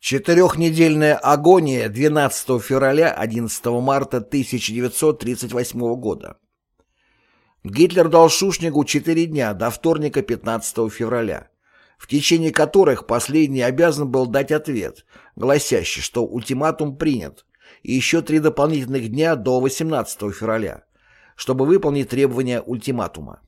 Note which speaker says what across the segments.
Speaker 1: Четырехнедельная агония 12 февраля 11 марта 1938 года. Гитлер дал Шушнигу четыре дня до вторника 15 февраля, в течение которых последний обязан был дать ответ, гласящий, что ультиматум принят, и еще три дополнительных дня до 18 февраля, чтобы выполнить требования ультиматума.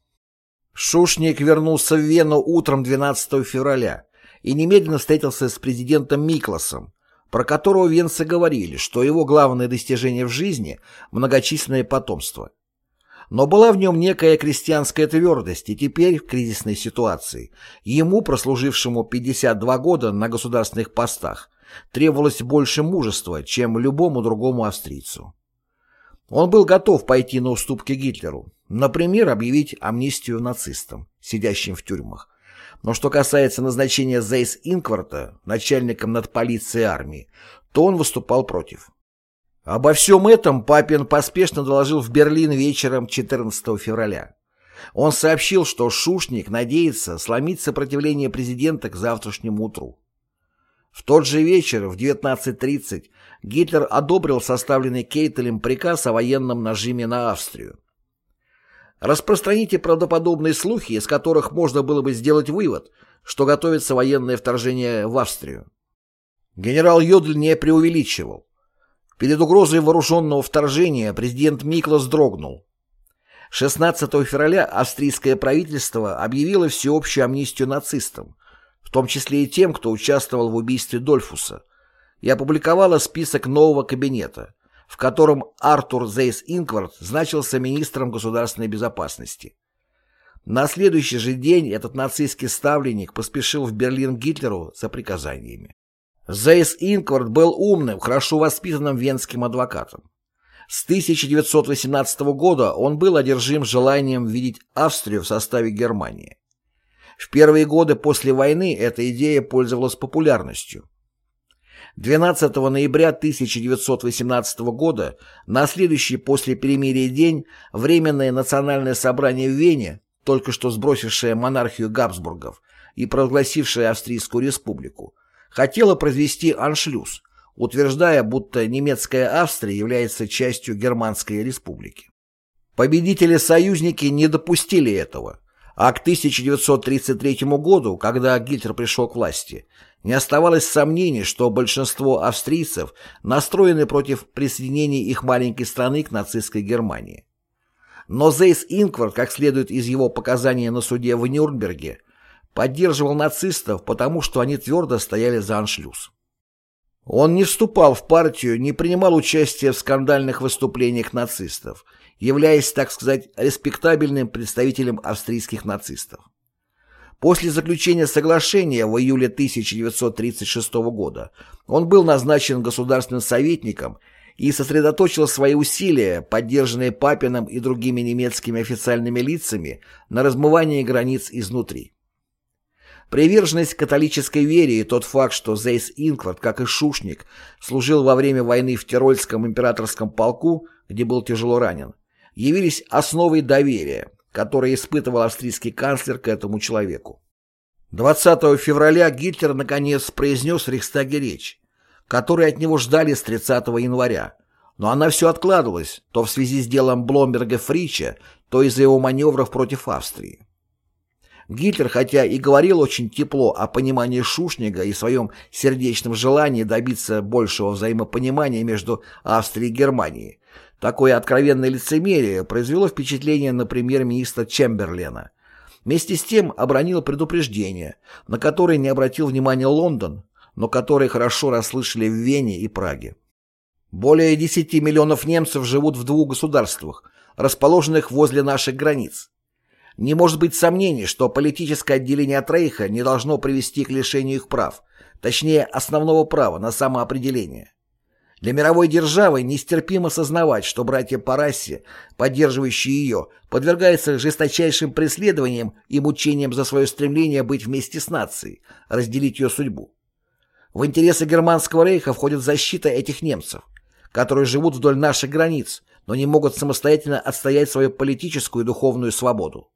Speaker 1: Шушник вернулся в Вену утром 12 февраля, и немедленно встретился с президентом Микласом, про которого венцы говорили, что его главное достижение в жизни – многочисленное потомство. Но была в нем некая крестьянская твердость, и теперь, в кризисной ситуации, ему, прослужившему 52 года на государственных постах, требовалось больше мужества, чем любому другому австрийцу. Он был готов пойти на уступки Гитлеру, например, объявить амнистию нацистам, сидящим в тюрьмах, но что касается назначения Зейс Инкварта начальником над полицией армии, то он выступал против. Обо всем этом Папин поспешно доложил в Берлин вечером 14 февраля. Он сообщил, что Шушник надеется сломить сопротивление президента к завтрашнему утру. В тот же вечер, в 19.30, Гитлер одобрил составленный Кейтелем приказ о военном нажиме на Австрию. Распространите правдоподобные слухи, из которых можно было бы сделать вывод, что готовится военное вторжение в Австрию. Генерал Йодль не преувеличивал. Перед угрозой вооруженного вторжения президент Миклас дрогнул. 16 февраля австрийское правительство объявило всеобщую амнистию нацистам, в том числе и тем, кто участвовал в убийстве Дольфуса, и опубликовало список нового кабинета, в котором Артур Зейс Инквард значился министром государственной безопасности. На следующий же день этот нацистский ставленник поспешил в Берлин Гитлеру за приказаниями. Зейс Инквард был умным, хорошо воспитанным венским адвокатом. С 1918 года он был одержим желанием видеть Австрию в составе Германии. В первые годы после войны эта идея пользовалась популярностью. 12 ноября 1918 года, на следующий после перемирия день, Временное национальное собрание в Вене, только что сбросившее монархию Габсбургов и провозгласившее Австрийскую республику, хотело произвести аншлюз, утверждая, будто немецкая Австрия является частью Германской республики. Победители-союзники не допустили этого, а к 1933 году, когда Гитлер пришел к власти, не оставалось сомнений, что большинство австрийцев настроены против присоединения их маленькой страны к нацистской Германии. Но Зейс Инквард, как следует из его показаний на суде в Нюрнберге, поддерживал нацистов, потому что они твердо стояли за аншлюз. Он не вступал в партию, не принимал участия в скандальных выступлениях нацистов, являясь, так сказать, респектабельным представителем австрийских нацистов. После заключения соглашения в июле 1936 года он был назначен государственным советником и сосредоточил свои усилия, поддержанные Папином и другими немецкими официальными лицами, на размывании границ изнутри. Приверженность католической вере и тот факт, что Зейс Инквард, как и Шушник, служил во время войны в Тирольском императорском полку, где был тяжело ранен, явились основой доверия, которое испытывал австрийский канцлер к этому человеку. 20 февраля Гитлер наконец произнес в Рейхстаге речь, которую от него ждали с 30 января, но она все откладывалась, то в связи с делом Бломберга-Фрича, то из-за его маневров против Австрии. Гитлер, хотя и говорил очень тепло о понимании Шушнига и своем сердечном желании добиться большего взаимопонимания между Австрией и Германией, Такое откровенное лицемерие произвело впечатление на премьер-министра Чемберлена. Вместе с тем обронил предупреждение, на которое не обратил внимания Лондон, но которое хорошо расслышали в Вене и Праге. Более 10 миллионов немцев живут в двух государствах, расположенных возле наших границ. Не может быть сомнений, что политическое отделение от Рейха не должно привести к лишению их прав, точнее основного права на самоопределение. Для мировой державы нестерпимо сознавать, что братья по расе, поддерживающие ее, подвергаются жесточайшим преследованиям и мучениям за свое стремление быть вместе с нацией, разделить ее судьбу. В интересы германского рейха входит защита этих немцев, которые живут вдоль наших границ, но не могут самостоятельно отстоять свою политическую и духовную свободу.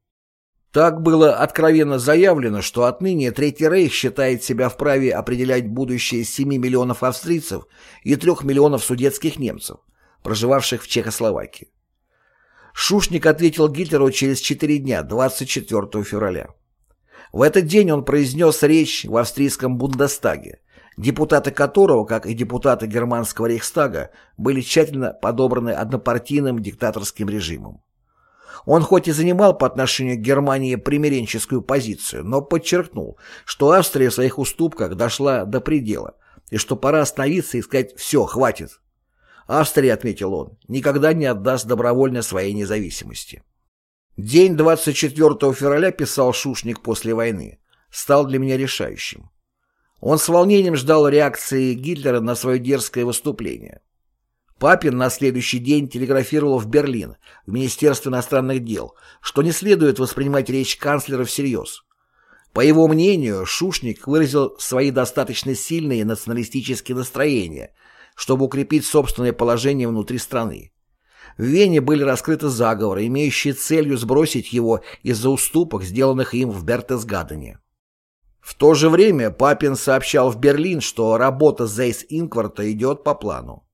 Speaker 1: Так было откровенно заявлено, что отныне Третий Рейх считает себя вправе определять будущее 7 миллионов австрийцев и 3 миллионов судетских немцев, проживавших в Чехословакии. Шушник ответил Гитлеру через 4 дня, 24 февраля. В этот день он произнес речь в австрийском Бундестаге, депутаты которого, как и депутаты германского Рейхстага, были тщательно подобраны однопартийным диктаторским режимом. Он хоть и занимал по отношению к Германии примиренческую позицию, но подчеркнул, что Австрия в своих уступках дошла до предела, и что пора остановиться и сказать «все, хватит». Австрия, отметил он, никогда не отдаст добровольно своей независимости. День 24 февраля, писал Шушник после войны, стал для меня решающим. Он с волнением ждал реакции Гитлера на свое дерзкое выступление. Папин на следующий день телеграфировал в Берлин, в Министерство иностранных дел, что не следует воспринимать речь канцлера всерьез. По его мнению, Шушник выразил свои достаточно сильные националистические настроения, чтобы укрепить собственное положение внутри страны. В Вене были раскрыты заговоры, имеющие целью сбросить его из-за уступок, сделанных им в Бертесгадене. В то же время Папин сообщал в Берлин, что работа Зейс Инкварта идет по плану.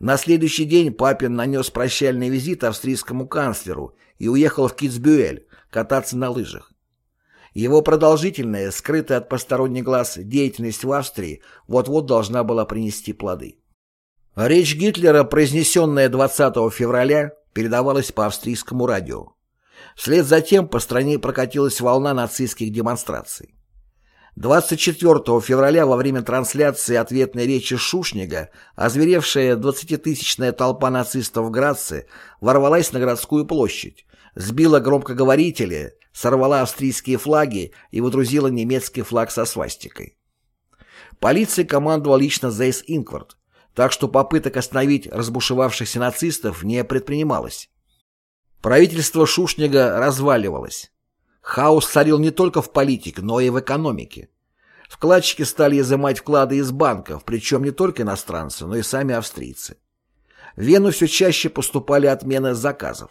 Speaker 1: На следующий день Папин нанес прощальный визит австрийскому канцлеру и уехал в Китсбюэль кататься на лыжах. Его продолжительная, скрытая от посторонних глаз деятельность в Австрии вот-вот должна была принести плоды. Речь Гитлера, произнесенная 20 февраля, передавалась по австрийскому радио. Вслед за тем по стране прокатилась волна нацистских демонстраций. 24 февраля во время трансляции ответной речи Шушнига озверевшая 20-тысячная толпа нацистов в Граце ворвалась на городскую площадь, сбила громкоговорители, сорвала австрийские флаги и выдрузила немецкий флаг со свастикой. Полиция командовал лично Зейс Инквард, так что попыток остановить разбушевавшихся нацистов не предпринималось. Правительство Шушнига разваливалось. Хаос царил не только в политике, но и в экономике. Вкладчики стали изымать вклады из банков, причем не только иностранцы, но и сами австрийцы. В Вену все чаще поступали отмены заказов.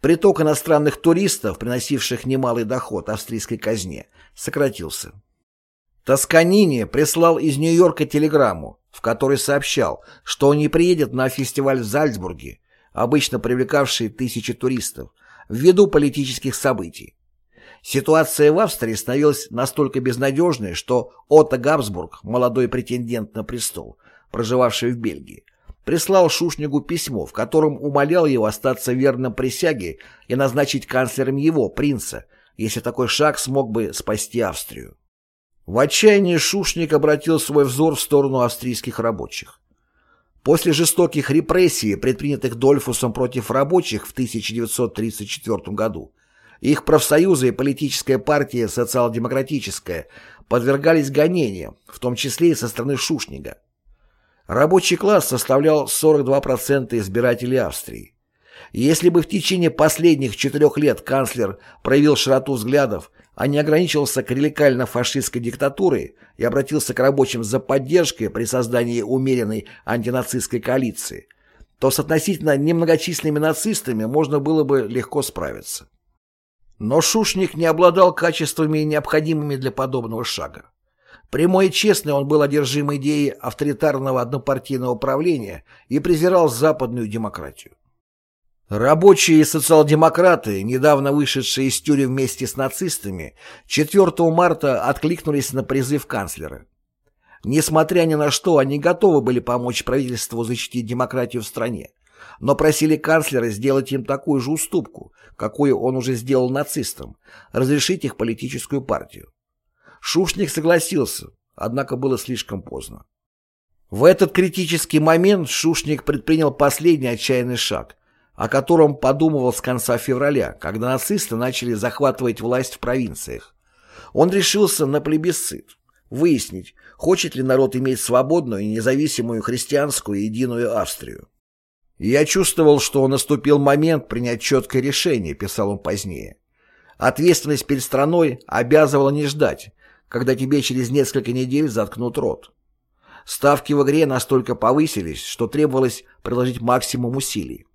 Speaker 1: Приток иностранных туристов, приносивших немалый доход австрийской казне, сократился. Тосканини прислал из Нью-Йорка телеграмму, в которой сообщал, что он не приедет на фестиваль в Зальцбурге, обычно привлекавший тысячи туристов, ввиду политических событий. Ситуация в Австрии становилась настолько безнадежной, что Отто Габсбург, молодой претендент на престол, проживавший в Бельгии, прислал Шушнигу письмо, в котором умолял его остаться верным присяге и назначить канцлером его, принца, если такой шаг смог бы спасти Австрию. В отчаянии Шушник обратил свой взор в сторону австрийских рабочих. После жестоких репрессий, предпринятых Дольфусом против рабочих в 1934 году, их профсоюзы и политическая партия социал-демократическая подвергались гонениям, в том числе и со стороны Шушнига. Рабочий класс составлял 42% избирателей Австрии. Если бы в течение последних четырех лет канцлер проявил широту взглядов, а не ограничивался клерикально-фашистской диктатурой и обратился к рабочим за поддержкой при создании умеренной антинацистской коалиции, то с относительно немногочисленными нацистами можно было бы легко справиться. Но Шушник не обладал качествами, необходимыми для подобного шага. Прямой и честный он был одержим идеей авторитарного однопартийного правления и презирал западную демократию. Рабочие и социал-демократы, недавно вышедшие из тюрем вместе с нацистами, 4 марта откликнулись на призыв канцлера. Несмотря ни на что, они готовы были помочь правительству защитить демократию в стране, но просили канцлера сделать им такую же уступку, какую он уже сделал нацистам, разрешить их политическую партию. Шушник согласился, однако было слишком поздно. В этот критический момент Шушник предпринял последний отчаянный шаг, о котором подумывал с конца февраля, когда нацисты начали захватывать власть в провинциях. Он решился на плебисцит, выяснить, хочет ли народ иметь свободную и независимую христианскую единую Австрию. «Я чувствовал, что наступил момент принять четкое решение», — писал он позднее. «Ответственность перед страной обязывала не ждать, когда тебе через несколько недель заткнут рот. Ставки в игре настолько повысились, что требовалось приложить максимум усилий.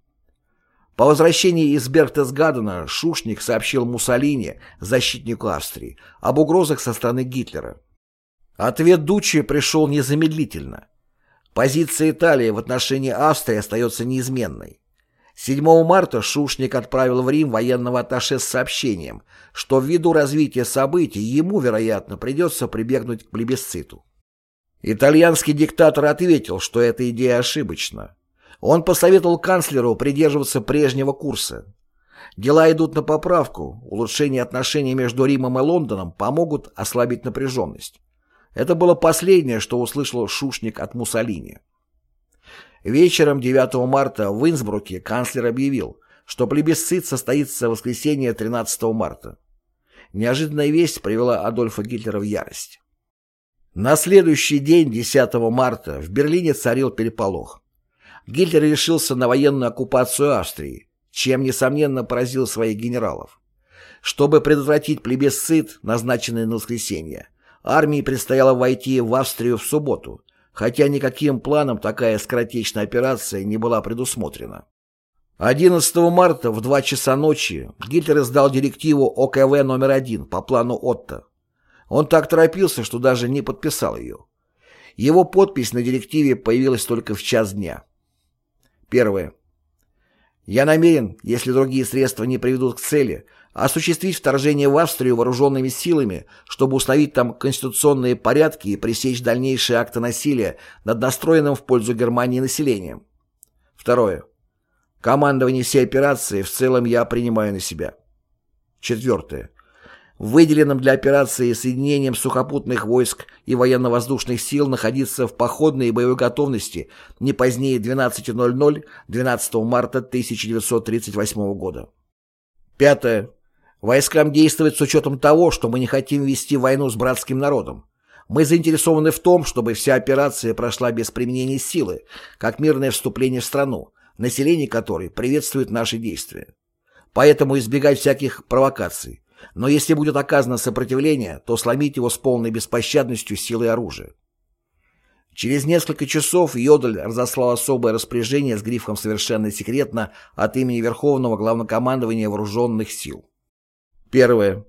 Speaker 1: По возвращении из Берхтесгадена Шушник сообщил Муссолини, защитнику Австрии, об угрозах со стороны Гитлера. Ответ Дуччи пришел незамедлительно. Позиция Италии в отношении Австрии остается неизменной. 7 марта Шушник отправил в Рим военного атташе с сообщением, что ввиду развития событий ему, вероятно, придется прибегнуть к плебисциту. Итальянский диктатор ответил, что эта идея ошибочна. Он посоветовал канцлеру придерживаться прежнего курса. Дела идут на поправку, улучшение отношений между Римом и Лондоном помогут ослабить напряженность. Это было последнее, что услышал Шушник от Муссолини. Вечером 9 марта в Инсбруке канцлер объявил, что плебисцит состоится в воскресенье 13 марта. Неожиданная весть привела Адольфа Гитлера в ярость. На следующий день, 10 марта, в Берлине царил переполох. Гитлер решился на военную оккупацию Австрии, чем, несомненно, поразил своих генералов. Чтобы предотвратить плебисцит, назначенный на воскресенье, армии предстояло войти в Австрию в субботу, хотя никаким планом такая скоротечная операция не была предусмотрена. 11 марта в 2 часа ночи Гитлер издал директиву ОКВ номер один по плану Отто. Он так торопился, что даже не подписал ее. Его подпись на директиве появилась только в час дня. Первое. Я намерен, если другие средства не приведут к цели, осуществить вторжение в Австрию вооруженными силами, чтобы установить там конституционные порядки и пресечь дальнейшие акты насилия над настроенным в пользу Германии населением. Второе. Командование всей операции в целом я принимаю на себя. Четвертое выделенным для операции соединением сухопутных войск и военно-воздушных сил находиться в походной и боевой готовности не позднее 12.00 12 марта 1938 года. Пятое. Войскам действовать с учетом того, что мы не хотим вести войну с братским народом. Мы заинтересованы в том, чтобы вся операция прошла без применения силы, как мирное вступление в страну, население которой приветствует наши действия. Поэтому избегать всяких провокаций, но если будет оказано сопротивление, то сломить его с полной беспощадностью силой оружия. Через несколько часов Йодль разослал особое распоряжение с грифом «Совершенно секретно» от имени Верховного Главнокомандования Вооруженных сил. Первое.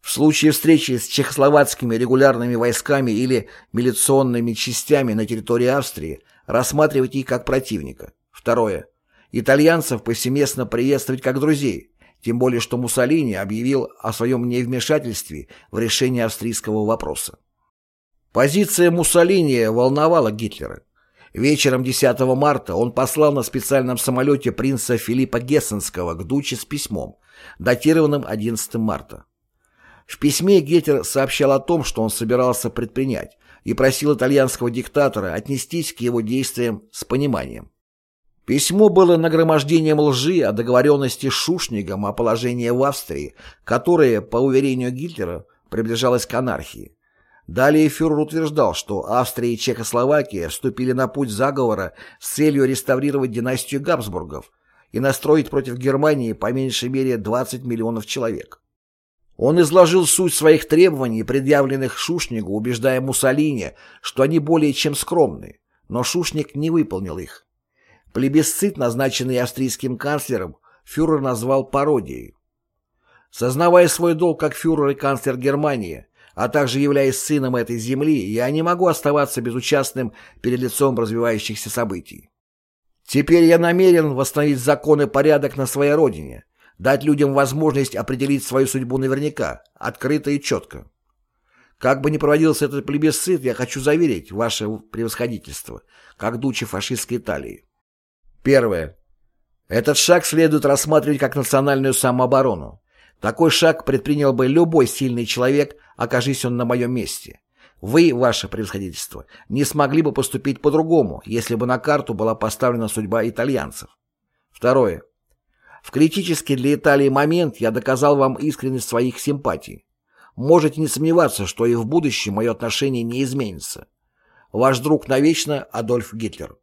Speaker 1: В случае встречи с чехословацкими регулярными войсками или милиционными частями на территории Австрии рассматривать их как противника. Второе. Итальянцев повсеместно приветствовать как друзей, тем более что Муссолини объявил о своем невмешательстве в решение австрийского вопроса. Позиция Муссолини волновала Гитлера. Вечером 10 марта он послал на специальном самолете принца Филиппа Гессенского к Дуче с письмом, датированным 11 марта. В письме Гитлер сообщал о том, что он собирался предпринять, и просил итальянского диктатора отнестись к его действиям с пониманием. Письмо было нагромождением лжи о договоренности с Шушнигом о положении в Австрии, которое, по уверению Гитлера, приближалось к анархии. Далее фюрер утверждал, что Австрия и Чехословакия вступили на путь заговора с целью реставрировать династию Габсбургов и настроить против Германии по меньшей мере 20 миллионов человек. Он изложил суть своих требований, предъявленных Шушнигу, убеждая Муссолини, что они более чем скромны, но Шушник не выполнил их. Плебисцит, назначенный австрийским канцлером, фюрер назвал пародией. Сознавая свой долг как фюрер и канцлер Германии, а также являясь сыном этой земли, я не могу оставаться безучастным перед лицом развивающихся событий. Теперь я намерен восстановить закон и порядок на своей родине, дать людям возможность определить свою судьбу наверняка, открыто и четко. Как бы ни проводился этот плебисцит, я хочу заверить ваше превосходительство, как дучи фашистской Италии. Первое. Этот шаг следует рассматривать как национальную самооборону. Такой шаг предпринял бы любой сильный человек, окажись он на моем месте. Вы, ваше превосходительство, не смогли бы поступить по-другому, если бы на карту была поставлена судьба итальянцев. Второе. В критический для Италии момент я доказал вам искренность своих симпатий. Можете не сомневаться, что и в будущем мое отношение не изменится. Ваш друг навечно Адольф Гитлер.